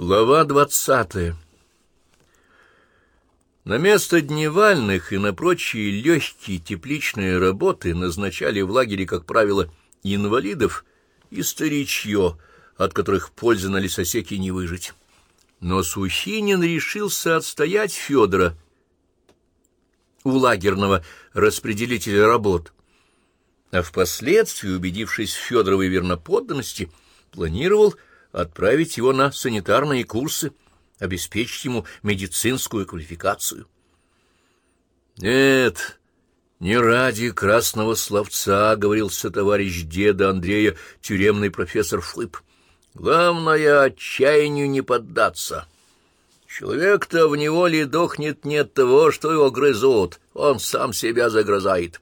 Глава двадцатая На место дневальных и на прочие легкие тепличные работы назначали в лагере, как правило, инвалидов и старичье, от которых пользы на лесосеке не выжить. Но Сухинин решился отстоять Федора у лагерного распределителя работ, а впоследствии, убедившись в Федоровой верноподданности, планировал отправить его на санитарные курсы, обеспечить ему медицинскую квалификацию. Нет, не ради красного словца, — говорился товарищ деда Андрея, тюремный профессор Флып. Главное — отчаянию не поддаться. Человек-то в неволе дохнет не от того, что его грызут, он сам себя загрызает.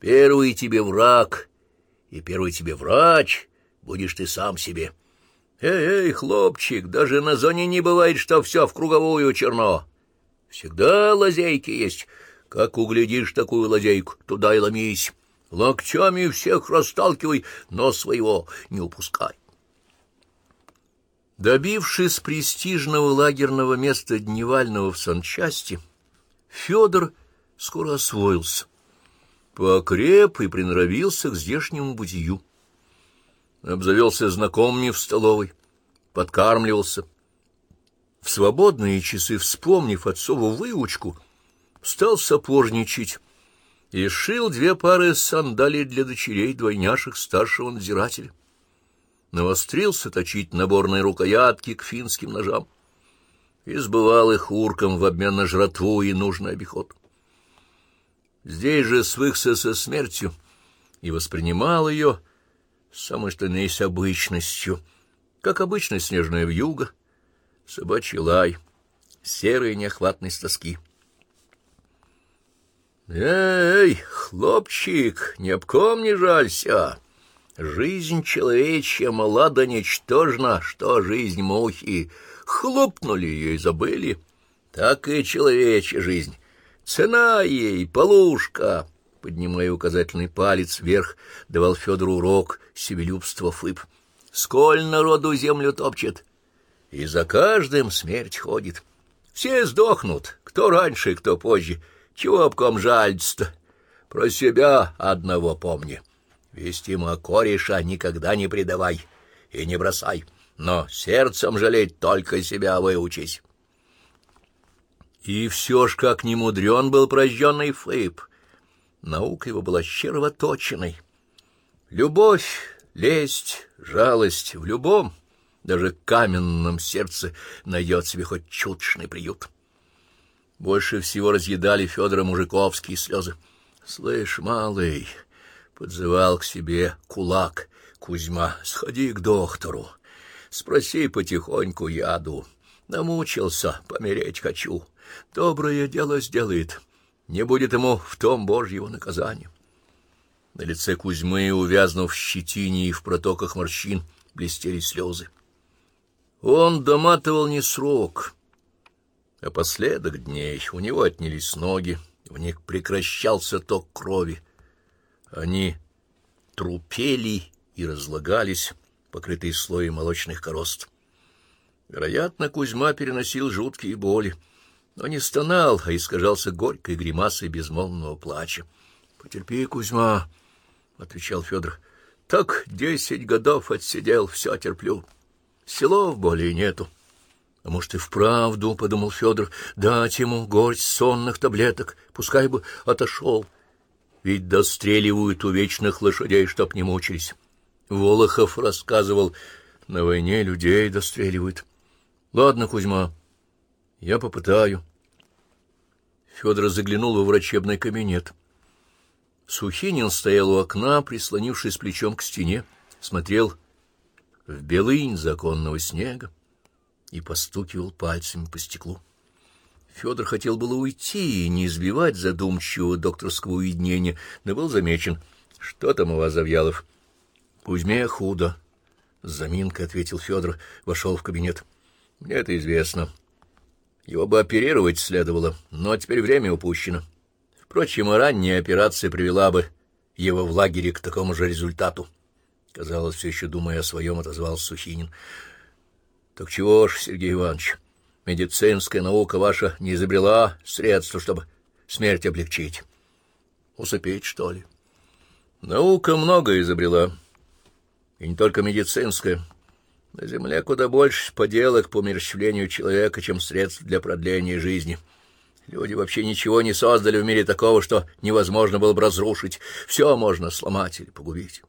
Первый тебе враг и первый тебе врач будешь ты сам себе. — Эй, эй, хлопчик, даже на зоне не бывает, что все в круговую черно. Всегда лазейки есть. Как углядишь такую лазейку, туда и ломись. Локтями всех расталкивай, но своего не упускай. Добившись престижного лагерного места Дневального в санчасти, Федор скоро освоился. Покреп и приноровился к здешнему бытию обзавелся знакомыми в столовой, подкармливался. В свободные часы, вспомнив отцову выучку, стал сапожничать и шил две пары сандалий для дочерей двойняшек старшего надзирателя. Навострился точить наборные рукоятки к финским ножам и сбывал их урком в обмен на жратву и нужный обиход. Здесь же свыкся со смертью и воспринимал ее самой что ни есть обычностью, как обычно снежная вьюга, собачий лай, серые неохватность тоски. «Эй, хлопчик, ни об ком не жалься! Жизнь человечья мала да ничтожна, что жизнь мухи. Хлопнули ее и забыли. Так и человечья жизнь. Цена ей — полушка» поднимая указательный палец вверх, давал Федору урок себелюбства фыб. «Сколь народу землю топчет, и за каждым смерть ходит. Все сдохнут, кто раньше, кто позже. Чего об ком жальц-то? Про себя одного помни. Вестимо кореша никогда не предавай и не бросай, но сердцем жалеть только себя выучись». И все ж, как не мудрен был прожженный Фейб, Наука его была червоточиной. Любовь, лесть, жалость в любом, даже каменном сердце найдет себе хоть чуточный приют. Больше всего разъедали Федора мужиковские слезы. — Слышь, малый, — подзывал к себе кулак Кузьма, — сходи к доктору, спроси потихоньку яду. Намучился, помереть хочу. Доброе дело сделает. — не будет ему в том Божьего наказания. На лице Кузьмы, увязнув в щетине и в протоках морщин, блестели слезы. Он доматывал не срок, а последок дней. У него отнялись ноги, в них прекращался ток крови. Они трупели и разлагались, покрытые слоем молочных корост. Вероятно, Кузьма переносил жуткие боли но не стонал, а искажался горькой гримасой безмолвного плача. — Потерпи, Кузьма, — отвечал Федор. — Так десять годов отсидел, все терплю. Селов более нету. — А может, и вправду, — подумал Федор, — дать ему горсть сонных таблеток, пускай бы отошел. Ведь достреливают у вечных лошадей, чтоб не мучились. Волохов рассказывал, на войне людей достреливают. — Ладно, Кузьма, — я попытаю. Федор заглянул во врачебный кабинет. Сухинин стоял у окна, прислонившись плечом к стене, смотрел в белынь законного снега и постукивал пальцами по стеклу. Федор хотел было уйти и не избивать задумчивого докторского уединения, но был замечен. — Что там у вас, Завьялов? — Кузьме худо. — с заминкой ответил Федор, вошел в кабинет. — Мне это известно. — его бы оперировать следовало, но теперь время упущено. Впрочем, и ранняя операция привела бы его в лагере к такому же результату. Казалось, все еще думая о своем, отозвался Сухинин. Так чего ж, Сергей Иванович, медицинская наука ваша не изобрела средства, чтобы смерть облегчить? Усыпить, что ли? Наука много изобрела, и не только медицинская. На Земле куда больше поделок по умерщвлению человека, чем средств для продления жизни. Люди вообще ничего не создали в мире такого, что невозможно было бы разрушить. Все можно сломать или погубить.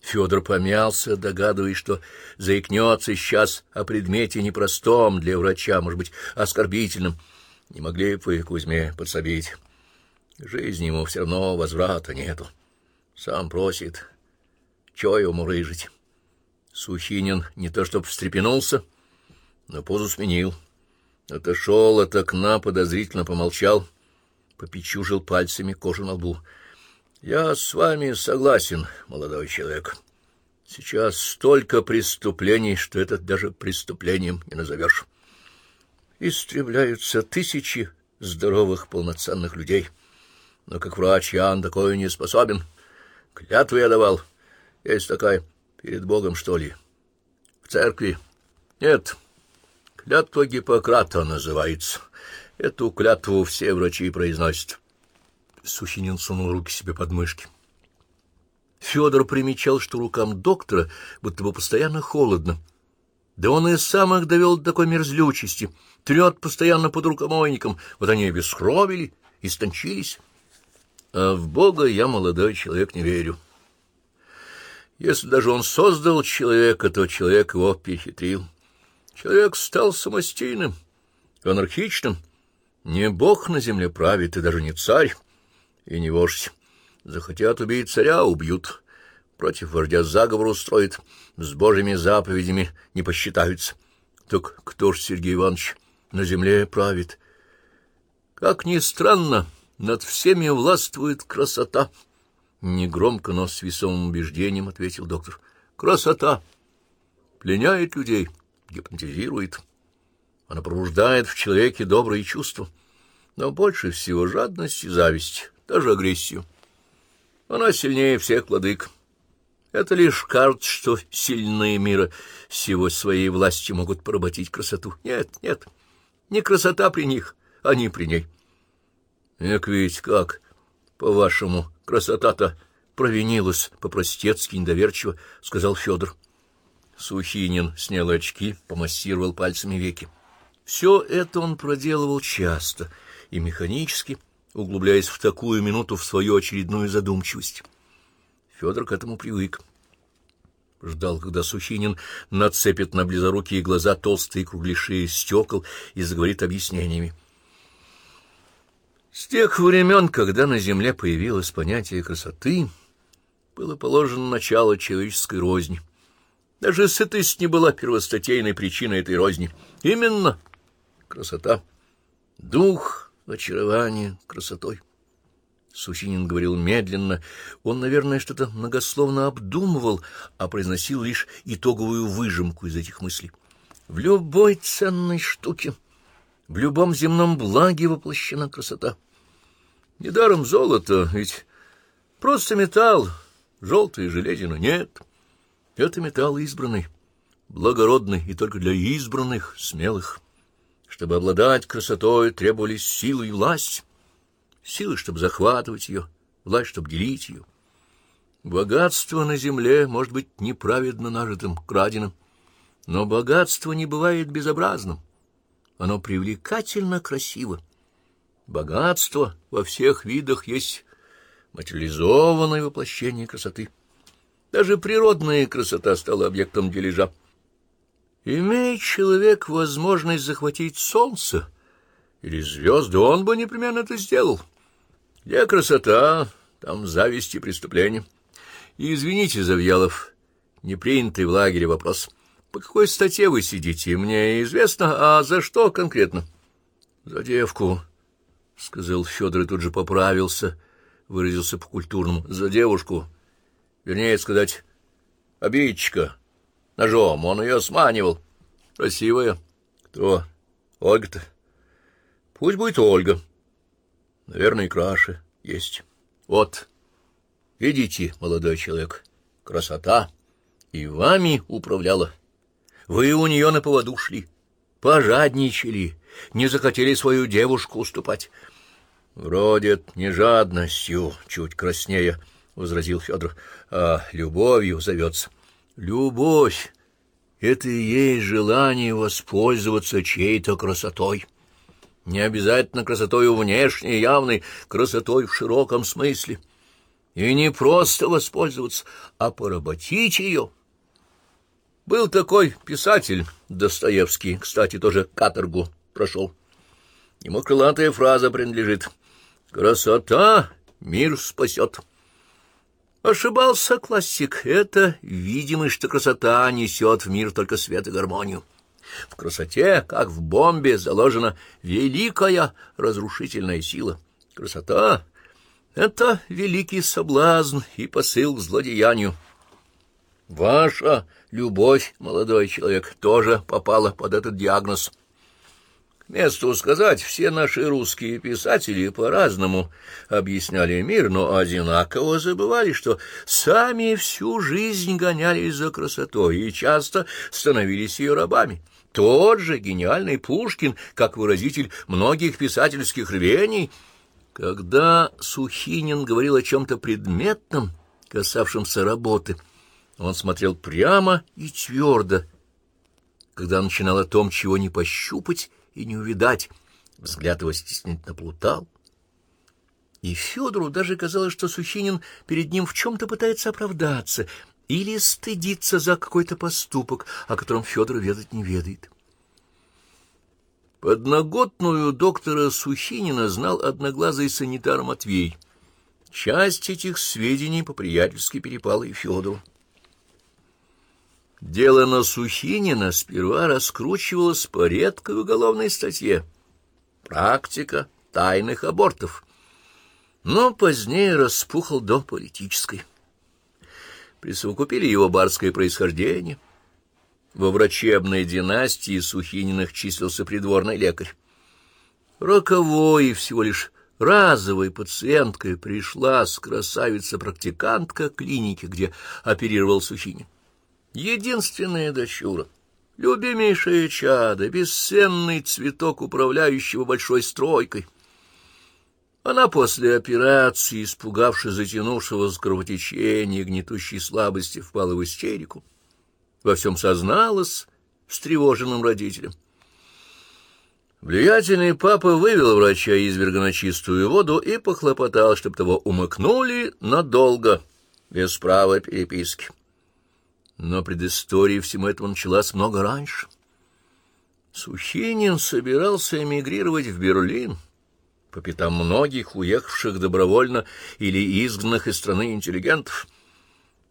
Федор помялся, догадываясь, что заикнется сейчас о предмете непростом для врача, может быть, оскорбительном. Не могли бы вы, Кузьме, подсобить? Жизни ему все равно возврата нету. Сам просит. Чего ему рыжить? Сухинин не то чтоб встрепенулся, но позу сменил. Отошел от окна, подозрительно помолчал, попечужил пальцами кожу на лбу. — Я с вами согласен, молодой человек. Сейчас столько преступлений, что это даже преступлением не назовешь. Истребляются тысячи здоровых, полноценных людей. Но как врач я такое не способен. Клятву я давал. Есть такая перед Богом, что ли? В церкви? Нет. Клятва Гиппократа называется. Эту клятву все врачи произносят. Сухинин сунул руки себе под мышки. Федор примечал, что рукам доктора будто бы постоянно холодно. Да он и сам их довел до такой мерзлючести. Трет постоянно под рукомойником. Вот они и бескровили, истончились. А в Бога я, молодой человек, не верю. Если даже он создал человека, то человек его перехитрил. Человек стал самостийным, анархичным. Не бог на земле правит, и даже не царь, и не вождь. Захотят убить царя — убьют. Против вождя заговор устроит, с божьими заповедями не посчитаются. Так кто ж, Сергей Иванович, на земле правит? Как ни странно, над всеми властвует красота. Негромко, но с весомым убеждением ответил доктор. Красота пленяет людей, гипнотизирует. Она пробуждает в человеке добрые чувства, но больше всего жадность и зависть, даже агрессию. Она сильнее всех владык. Это лишь карт, что сильные мира всего своей властью могут поработить красоту. Нет, нет, не красота при них, они при ней. Эк ведь как, по-вашему, красота-то провинилась, по-простецки недоверчиво, — сказал Федор. Сухинин снял очки, помассировал пальцами веки. Все это он проделывал часто и механически, углубляясь в такую минуту в свою очередную задумчивость. Федор к этому привык. Ждал, когда Сухинин нацепит на близорукие глаза толстые кругляши стекол и заговорит объяснениями. С тех времен, когда на земле появилось понятие красоты, было положено начало человеческой розни. Даже сытость не была первостатейной причиной этой розни. Именно красота. Дух очарования красотой. Сухинин говорил медленно. Он, наверное, что-то многословно обдумывал, а произносил лишь итоговую выжимку из этих мыслей. В любой ценной штуке в любом земном благе воплощена красота. Недаром золото, ведь просто металл, желтая железина. Нет, это металл избранный, благородный и только для избранных, смелых. Чтобы обладать красотой, требовались силы и власть. Силы, чтобы захватывать ее, власть, чтобы делить ее. Богатство на земле может быть неправедно нажитым, краденым, но богатство не бывает безобразным. Оно привлекательно красиво. Богатство во всех видах есть материализованное воплощение красоты. Даже природная красота стала объектом дележа. Имея человек возможность захватить солнце или звезды, он бы непременно это сделал. Где красота, там зависть и преступление. И извините, Завьялов, непринятый в лагере вопрос — по какой статье вы сидите, мне известно, а за что конкретно? — За девку, — сказал Федор и тут же поправился, выразился по-культурному. — За девушку. Вернее сказать, обидчика. Ножом он ее сманивал. Красивая. Кто? Ольга-то? Пусть будет Ольга. Наверное, и краше есть. Вот, видите, молодой человек, красота и вами управляла. Вы у нее на поводу шли, пожадничали, не захотели свою девушку уступать. — Вроде не жадностью, чуть краснее, — возразил Федор, — а любовью зовется. — Любовь — это и есть желание воспользоваться чьей-то красотой. Не обязательно красотой внешней, явной, красотой в широком смысле. И не просто воспользоваться, а поработить ее. Был такой писатель Достоевский, кстати, тоже каторгу прошел. Ему крылатая фраза принадлежит — Красота мир спасет. Ошибался классик. Это видимость, что красота несет в мир только свет и гармонию. В красоте, как в бомбе, заложена великая разрушительная сила. Красота — это великий соблазн и посыл к злодеянию. Ваша любовь, молодой человек, тоже попала под этот диагноз — месту сказать, все наши русские писатели по-разному объясняли мир, но одинаково забывали, что сами всю жизнь гонялись за красотой и часто становились ее рабами. Тот же гениальный Пушкин, как выразитель многих писательских рвений, когда Сухинин говорил о чем-то предметном, касавшемся работы, он смотрел прямо и твердо, когда начинал о том, чего не пощупать, и не увидать. Взгляд его стеснительно плутал. И Федору даже казалось, что Сухинин перед ним в чем-то пытается оправдаться или стыдиться за какой-то поступок, о котором Федор ведать не ведает. Подноготную доктора Сухинина знал одноглазый санитар Матвей. Часть этих сведений по-приятельски перепала и Федору. Дело на Сухинина сперва раскручивалось по редкой уголовной статье «Практика тайных абортов», но позднее распухал до политической. Присовокупили его барское происхождение. Во врачебной династии Сухининых числился придворный лекарь. Роковой всего лишь разовой пациенткой пришла с красавица-практикантка клиники, где оперировал Сухинин. Единственная дочура, любимейшая чада, бесценный цветок управляющего большой стройкой. Она после операции, испугавшись затянувшегося кровотечения и гнетущей слабости, впала в истерику. Во всем созналась встревоженным родителям. Влиятельный папа вывел врача изверга на чистую воду и похлопотал, чтобы того умыкнули надолго, без права переписки. Но предыстория всему этому началась много раньше. Сухинин собирался эмигрировать в Берлин по пятам многих уехавших добровольно или изгнанных из страны интеллигентов.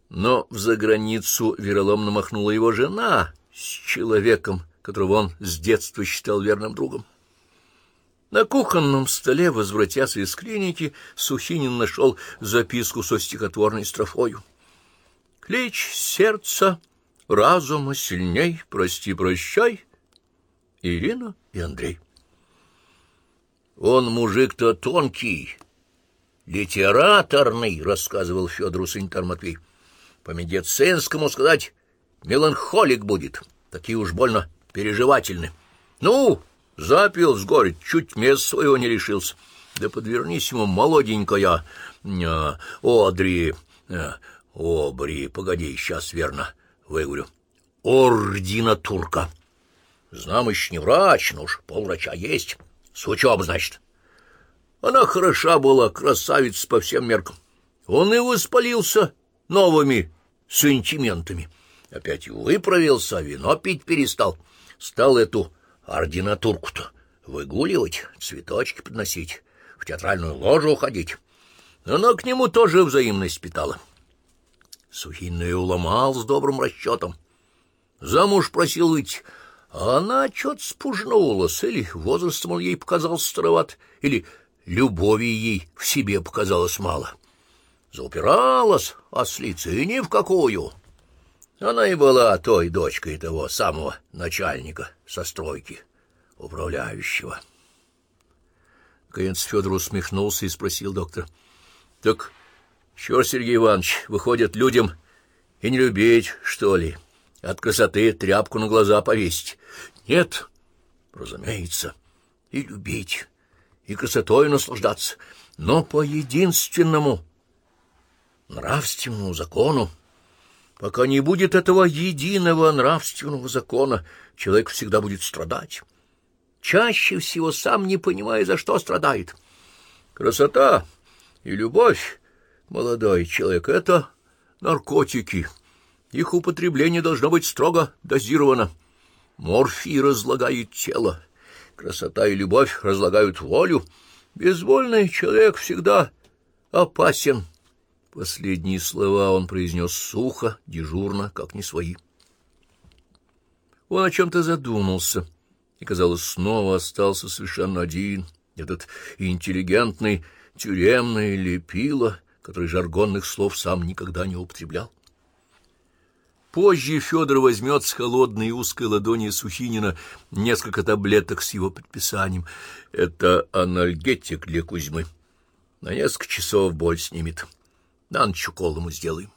Но в заграницу вероломно махнула его жена с человеком, которого он с детства считал верным другом. На кухонном столе, возвратясь из клиники, Сухинин нашел записку со стихотворной строфою. Клич сердца, разума сильней, прости-прощай, Ирина и Андрей. Он мужик-то тонкий, литераторный, рассказывал Федору санитар Матвей. По медицинскому сказать, меланхолик будет, такие уж больно переживательны. Ну, запил с горя, чуть мест своего не решился. Да подвернись ему, молоденькая, э, Одри, э, о, Бри, погоди, сейчас верно выговорю. Ордина турка. Знам еще не врач, но уж полврача есть. С учеб, значит. Она хороша была, красавица по всем меркам. Он и воспалился новыми сантиментами. Опять выправился, вино пить перестал. Стал эту ординатурку-то выгуливать, цветочки подносить, в театральную ложу уходить. Она к нему тоже взаимность питала. Сухин уломал с добрым расчетом. Замуж просил выйти, а она что-то спужнулась, или возрастом он ей показался староват, или любови ей в себе показалось мало. Заупиралась ослица, и ни в какую. Она и была той дочкой того самого начальника со стройки, управляющего. Наконец Федор усмехнулся и спросил доктора. — Так Чего, Сергей Иванович, выходит, людям и не любить, что ли? от красоты тряпку на глаза повесить. Нет, разумеется, и любить, и красотой наслаждаться, но по единственному нравственному закону. Пока не будет этого единого нравственного закона, человек всегда будет страдать. Чаще всего сам не понимая, за что страдает. Красота и любовь, молодой человек, — это наркотики. Их употребление должно быть строго дозировано. Морфий разлагает тело, красота и любовь разлагают волю. Безвольный человек всегда опасен. Последние слова он произнес сухо, дежурно, как не свои. Он о чем-то задумался и, казалось, снова остался совершенно один. Этот интеллигентный, тюремный лепило, который жаргонных слов сам никогда не употреблял. Позже Федор возьмет с холодной и узкой ладони Сухинина несколько таблеток с его подписанием. Это анальгетик для Кузьмы. На несколько часов боль снимет. На ночь укол ему сделаем.